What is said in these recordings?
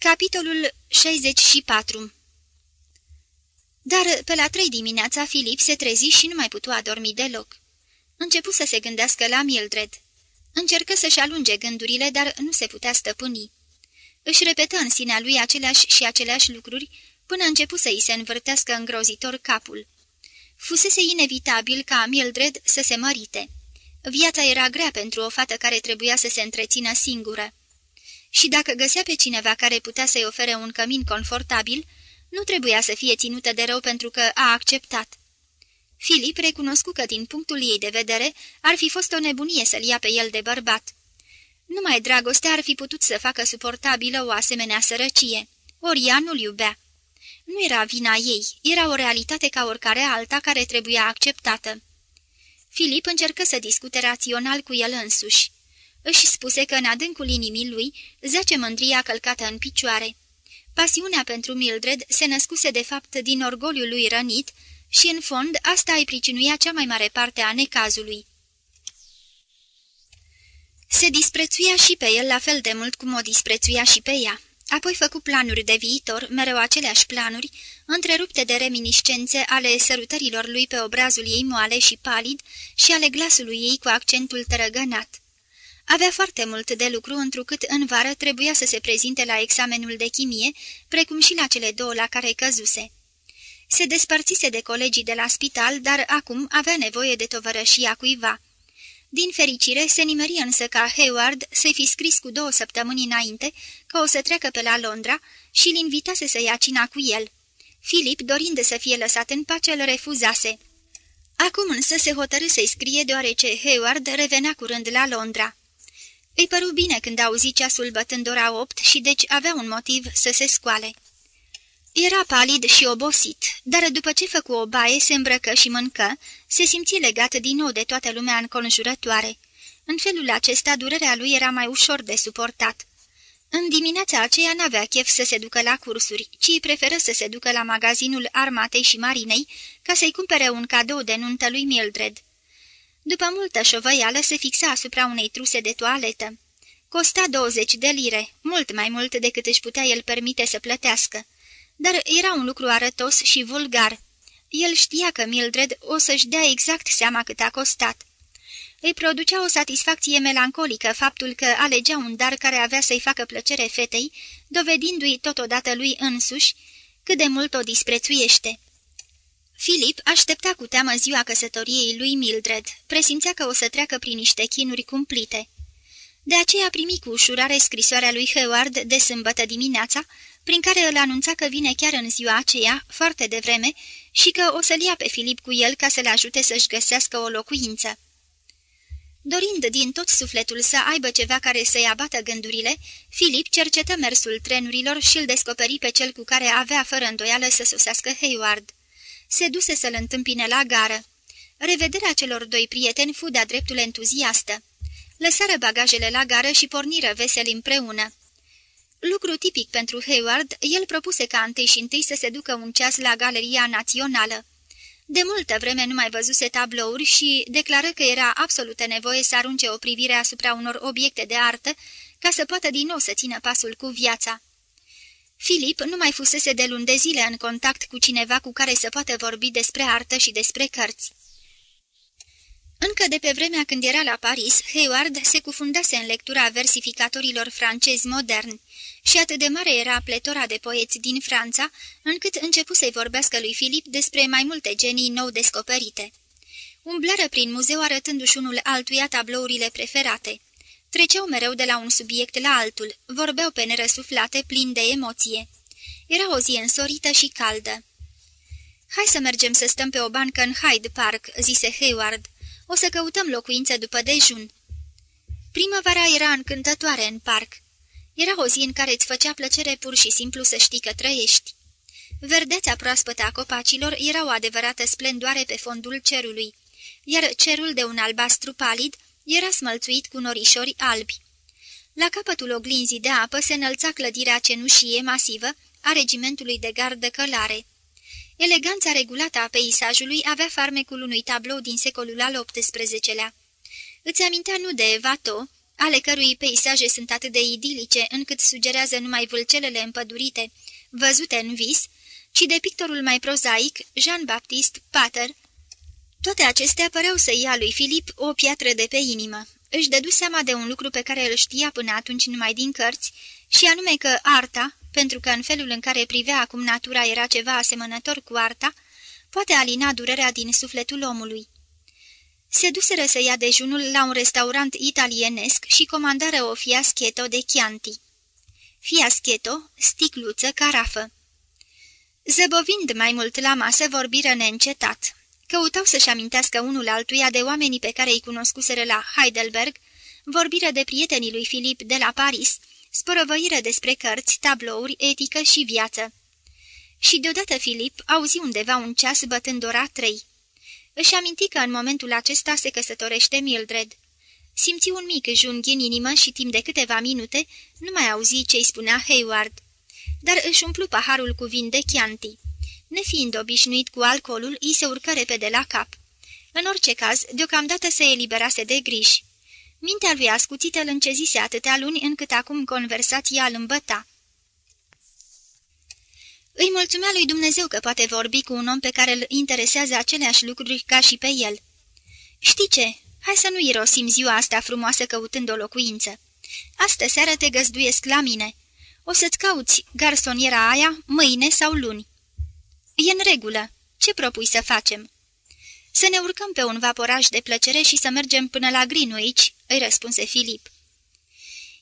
Capitolul 64 Dar pe la trei dimineața Filip se trezi și nu mai putu adormi deloc. Începu să se gândească la Mildred. Încercă să-și alunge gândurile, dar nu se putea stăpâni. Își repetă în sinea lui aceleași și aceleași lucruri, până începu să îi se învârtească îngrozitor capul. Fusese inevitabil ca Mildred să se mărite. Viața era grea pentru o fată care trebuia să se întrețină singură. Și dacă găsea pe cineva care putea să-i ofere un cămin confortabil, nu trebuia să fie ținută de rău pentru că a acceptat. Filip recunoscu că, din punctul ei de vedere, ar fi fost o nebunie să-l ia pe el de bărbat. Numai dragostea ar fi putut să facă suportabilă o asemenea sărăcie, ori ea nu-l iubea. Nu era vina ei, era o realitate ca oricare alta care trebuia acceptată. Filip încercă să discute rațional cu el însuși. Își spuse că în adâncul inimii lui zece mândria călcată în picioare. Pasiunea pentru Mildred se născuse de fapt din orgoliul lui rănit și, în fond, asta îi pricinuia cea mai mare parte a necazului. Se disprețuia și pe el la fel de mult cum o disprețuia și pe ea. Apoi făcu planuri de viitor, mereu aceleași planuri, întrerupte de reminiscențe ale sărutărilor lui pe obrazul ei moale și palid și ale glasului ei cu accentul tărăgănat. Avea foarte mult de lucru, întrucât în vară trebuia să se prezinte la examenul de chimie, precum și la cele două la care căzuse. Se despărțise de colegii de la spital, dar acum avea nevoie de tovărășia cuiva. Din fericire, se nimeri însă ca Hayward să-i fi scris cu două săptămâni înainte că o să treacă pe la Londra și îl invitase să ia cina cu el. Filip, dorind să fie lăsat în pace, îl refuzase. Acum însă se hotărâ să-i scrie deoarece Hayward revenea curând la Londra. Îi păru bine când auzi ceasul bătând ora opt și deci avea un motiv să se scoale. Era palid și obosit, dar după ce făcu o baie, se îmbrăcă și mâncă, se simți legat din nou de toată lumea înconjurătoare. În felul acesta, durerea lui era mai ușor de suportat. În dimineața aceea n-avea chef să se ducă la cursuri, ci preferă să se ducă la magazinul armatei și marinei ca să-i cumpere un cadou de nuntă lui Mildred. După multă șovăială se fixa asupra unei truse de toaletă. Costa 20 de lire, mult mai mult decât își putea el permite să plătească dar era un lucru arătos și vulgar. El știa că Mildred o să-și dea exact seama cât a costat. Îi producea o satisfacție melancolică faptul că alegea un dar care avea să-i facă plăcere fetei, dovedindu-i totodată lui însuși cât de mult o disprețuiește. Filip aștepta cu teamă ziua căsătoriei lui Mildred, presimțea că o să treacă prin niște chinuri cumplite. De aceea primi cu ușurare scrisoarea lui Howard de sâmbătă dimineața, prin care îl anunța că vine chiar în ziua aceea, foarte devreme, și că o să-l ia pe Filip cu el ca să-l ajute să-și găsească o locuință. Dorind din tot sufletul să aibă ceva care să-i abată gândurile, Filip cercetă mersul trenurilor și îl descoperi pe cel cu care avea fără îndoială să sosească Hayward. Se duse să-l întâmpine la gară. Revederea celor doi prieteni fu de-a dreptul entuziastă. Lăsară bagajele la gară și porniră veseli împreună. Lucru tipic pentru Hayward, el propuse ca întâi și întâi să se ducă un ceas la Galeria Națională. De multă vreme nu mai văzuse tablouri și declară că era absolută nevoie să arunce o privire asupra unor obiecte de artă ca să poată din nou să țină pasul cu viața. Filip nu mai fusese de luni de zile în contact cu cineva cu care să poată vorbi despre artă și despre cărți. Încă de pe vremea când era la Paris, Hayward se cufundase în lectura versificatorilor francezi moderni și atât de mare era pletora de poeți din Franța, încât începu să-i vorbească lui Filip despre mai multe genii nou descoperite. Umblară prin muzeu arătându-și unul altuia tablourile preferate. Treceau mereu de la un subiect la altul, vorbeau pe nerăsuflate, plin de emoție. Era o zi însorită și caldă. Hai să mergem să stăm pe o bancă în Hyde Park," zise Hayward. O să căutăm locuință după dejun." Primăvara era încântătoare în parc. Era o zi în care îți făcea plăcere pur și simplu să știi că trăiești. Verdețea proaspătă a copacilor era o adevărată splendoare pe fondul cerului, iar cerul de un albastru palid era smălțuit cu norișori albi. La capătul oglinzii de apă se înălța clădirea cenușie masivă a regimentului de gardă călare. Eleganța regulată a peisajului avea farmecul unui tablou din secolul al XVIII-lea. Îți amintea nu de Vato, ale cărui peisaje sunt atât de idilice încât sugerează numai vâlcelele împădurite, văzute în vis, ci de pictorul mai prozaic, Jean-Baptiste Pater. Toate acestea păreau să ia lui Filip o piatră de pe inimă. Își dădu seama de un lucru pe care îl știa până atunci numai din cărți, și anume că arta, pentru că în felul în care privea acum natura era ceva asemănător cu arta, poate alina durerea din sufletul omului. Se duseră să ia dejunul la un restaurant italienesc și comandară o fiascheto de Chianti. Fiascheto, sticluță, carafă. Zăbovind mai mult la masă, vorbiră neîncetat. Căutau să-și amintească unul altuia de oamenii pe care îi cunoscuseră la Heidelberg, vorbiră de prietenii lui Filip de la Paris, sporăvăiră despre cărți, tablouri, etică și viață. Și deodată Filip auzi undeva un ceas bătând ora trei. Își aminti că în momentul acesta se căsătorește Mildred. Simți un mic junghi în inimă și timp de câteva minute nu mai auzi ce-i spunea Hayward. Dar își umplu paharul cu vin de Chianti. Nefiind obișnuit cu alcoolul, îi se urcă repede la cap. În orice caz, deocamdată se eliberase de griji. Mintea lui ascuțită îl încezise atâtea luni încât acum conversația îl îmbăta. Îi mulțumea lui Dumnezeu că poate vorbi cu un om pe care îl interesează aceleași lucruri ca și pe el. Știi ce? Hai să nu irosim ziua asta frumoasă căutând o locuință. Astă seară te găzduiesc la mine. O să-ți cauți garsoniera aia mâine sau luni. E în regulă. Ce propui să facem?" Să ne urcăm pe un vaporaj de plăcere și să mergem până la Greenwich," îi răspunse Filip.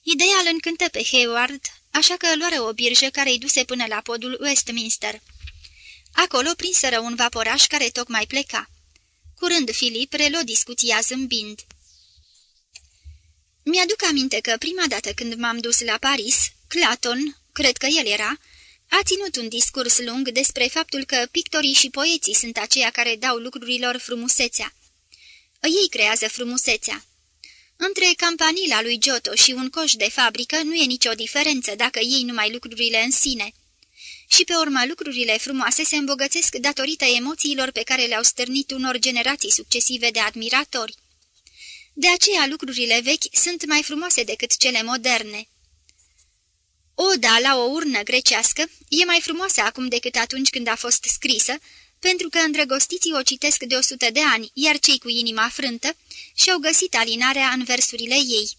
Ideea îl încântă pe Hayward, așa că luară o birjă care îi duse până la podul Westminster. Acolo prinseră un vaporaj care tocmai pleca. Curând Filip reluă discuția zâmbind. Mi-aduc aminte că prima dată când m-am dus la Paris, Claton, cred că el era, a ținut un discurs lung despre faptul că pictorii și poeții sunt aceia care dau lucrurilor frumusețea. Ei creează frumusețea. Între campanila lui Giotto și un coș de fabrică nu e nicio diferență dacă iei numai lucrurile în sine. Și pe urmă lucrurile frumoase se îmbogățesc datorită emoțiilor pe care le-au stârnit unor generații succesive de admiratori. De aceea lucrurile vechi sunt mai frumoase decât cele moderne. Oda la o urnă grecească e mai frumoasă acum decât atunci când a fost scrisă, pentru că îndrăgostiții o citesc de o sută de ani, iar cei cu inima frântă și-au găsit alinarea în versurile ei.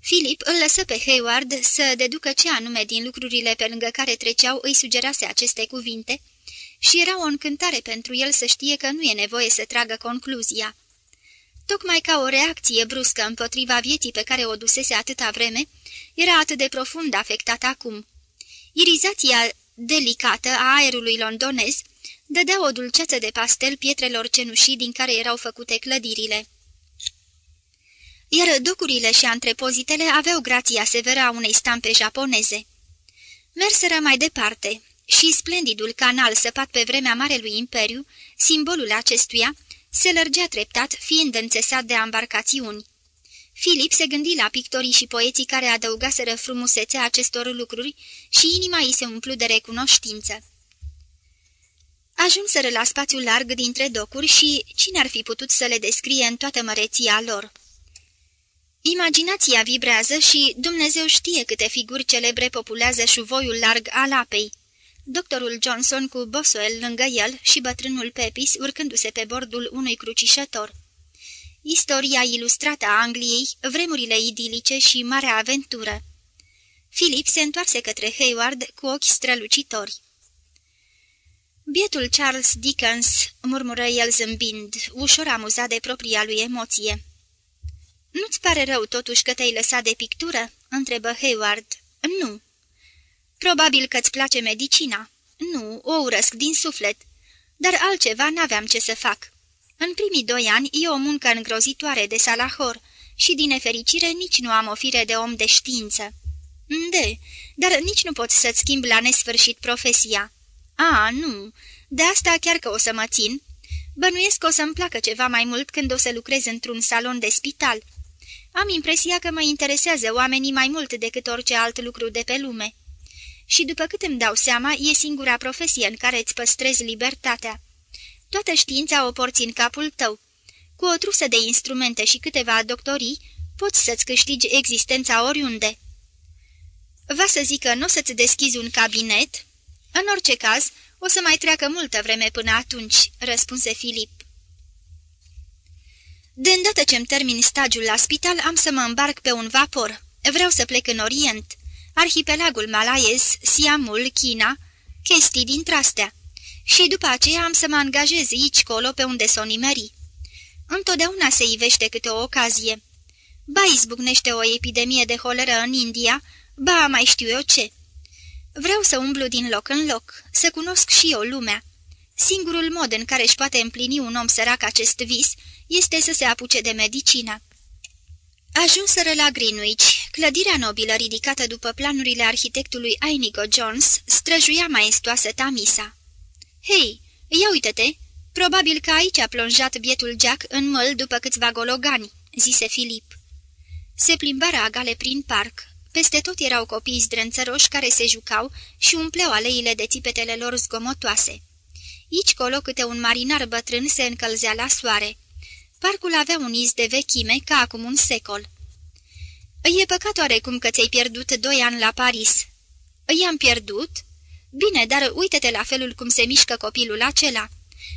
Philip îl lăsă pe Hayward să deducă ce anume din lucrurile pe lângă care treceau îi sugerase aceste cuvinte și era o încântare pentru el să știe că nu e nevoie să tragă concluzia. Tocmai ca o reacție bruscă împotriva vieții pe care o dusese atâta vreme, era atât de profund afectat acum. Irizația delicată a aerului londonez dădea o dulceață de pastel pietrelor cenușii din care erau făcute clădirile. Iar docurile și antrepozitele aveau grația severă a unei stampe japoneze. Merseră mai departe și splendidul canal săpat pe vremea Marelui Imperiu, simbolul acestuia, se lărgea treptat, fiind înțesat de embarcațiuni. Filip se gândi la pictorii și poeții care adăugaseră frumusețea acestor lucruri și inima îi se umplu de recunoștință. Ajunseră la spațiul larg dintre docuri și cine ar fi putut să le descrie în toată măreția lor? Imaginația vibrează și Dumnezeu știe câte figuri celebre populează șuvoiul larg al apei. Doctorul Johnson cu Boswell lângă el și bătrânul Pepis urcându-se pe bordul unui crucișător. Istoria ilustrată a Angliei, vremurile idilice și marea aventură. Philip se întoarse către Hayward cu ochi strălucitori. Bietul Charles Dickens, murmură el zâmbind, ușor amuzat de propria lui emoție. Nu-ți pare rău totuși că te-ai lăsat de pictură?" întrebă Hayward. Nu." Probabil că-ți place medicina." Nu, o urăsc din suflet. Dar altceva n-aveam ce să fac." În primii doi ani e o muncă îngrozitoare de salahor și, din nefericire, nici nu am o fire de om de știință. De, dar nici nu poți să-ți schimbi la nesfârșit profesia. A, nu, de asta chiar că o să mă țin. Bănuiesc că o să-mi placă ceva mai mult când o să lucrez într-un salon de spital. Am impresia că mă interesează oamenii mai mult decât orice alt lucru de pe lume. Și după cât îmi dau seama, e singura profesie în care îți păstrezi libertatea. Toată știința o porți în capul tău. Cu o trusă de instrumente și câteva doctorii, Poți să-ți câștigi existența oriunde." Va să zic că nu o să-ți deschizi un cabinet?" În orice caz, o să mai treacă multă vreme până atunci," răspunse Filip. De îndată ce-mi termin stagiul la spital, am să mă îmbarc pe un vapor. Vreau să plec în Orient, arhipelagul malaiez, Siamul, China, chestii dintre astea. Și după aceea am să mă angajez aici colo pe unde s-o nimeri. Întotdeauna se ivește câte o ocazie. Ba izbucnește o epidemie de holeră în India, ba mai știu eu ce. Vreau să umblu din loc în loc, să cunosc și eu lumea. Singurul mod în care își poate împlini un om sărac acest vis este să se apuce de medicină. Ajunseră la Greenwich. Clădirea nobilă ridicată după planurile arhitectului Inigo Jones străjuia maestoasă Tamisa. Hei, ia uite-te! Probabil că aici a plonjat bietul Jack în măl după câțiva gologani," zise Filip. Se plimbară agale prin parc. Peste tot erau copii zdrânțăroși care se jucau și umpleau aleile de țipetele lor zgomotoase. Ici colo câte un marinar bătrân se încălzea la soare. Parcul avea un iz de vechime ca acum un secol. E păcat oarecum că ți-ai pierdut doi ani la Paris." I-am pierdut?" Bine, dar uite-te la felul cum se mișcă copilul acela.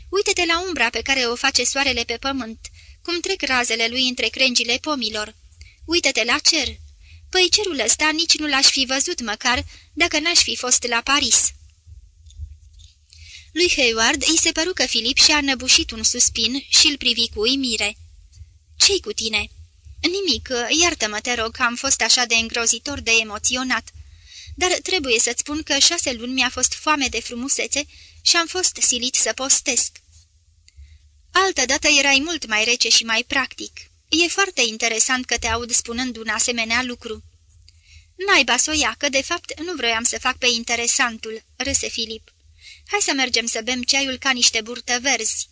Uite-te la umbra pe care o face soarele pe pământ, cum trec razele lui între crengile pomilor. Uite-te la cer. Păi cerul ăsta nici nu l-aș fi văzut măcar dacă n-aș fi fost la Paris." Lui Hayward îi se păru că Filip și-a năbușit un suspin și îl privi cu uimire. Ce-i cu tine?" Nimic, iartă-mă, te rog, că am fost așa de îngrozitor de emoționat. Dar trebuie să-ți spun că șase luni mi-a fost foame de frumusețe și am fost silit să postesc." Altădată erai mult mai rece și mai practic. E foarte interesant că te aud spunând un asemenea lucru." Naiba soia, că de fapt nu vroiam să fac pe interesantul," râse Filip. Hai să mergem să bem ceaiul ca niște burtă verzi."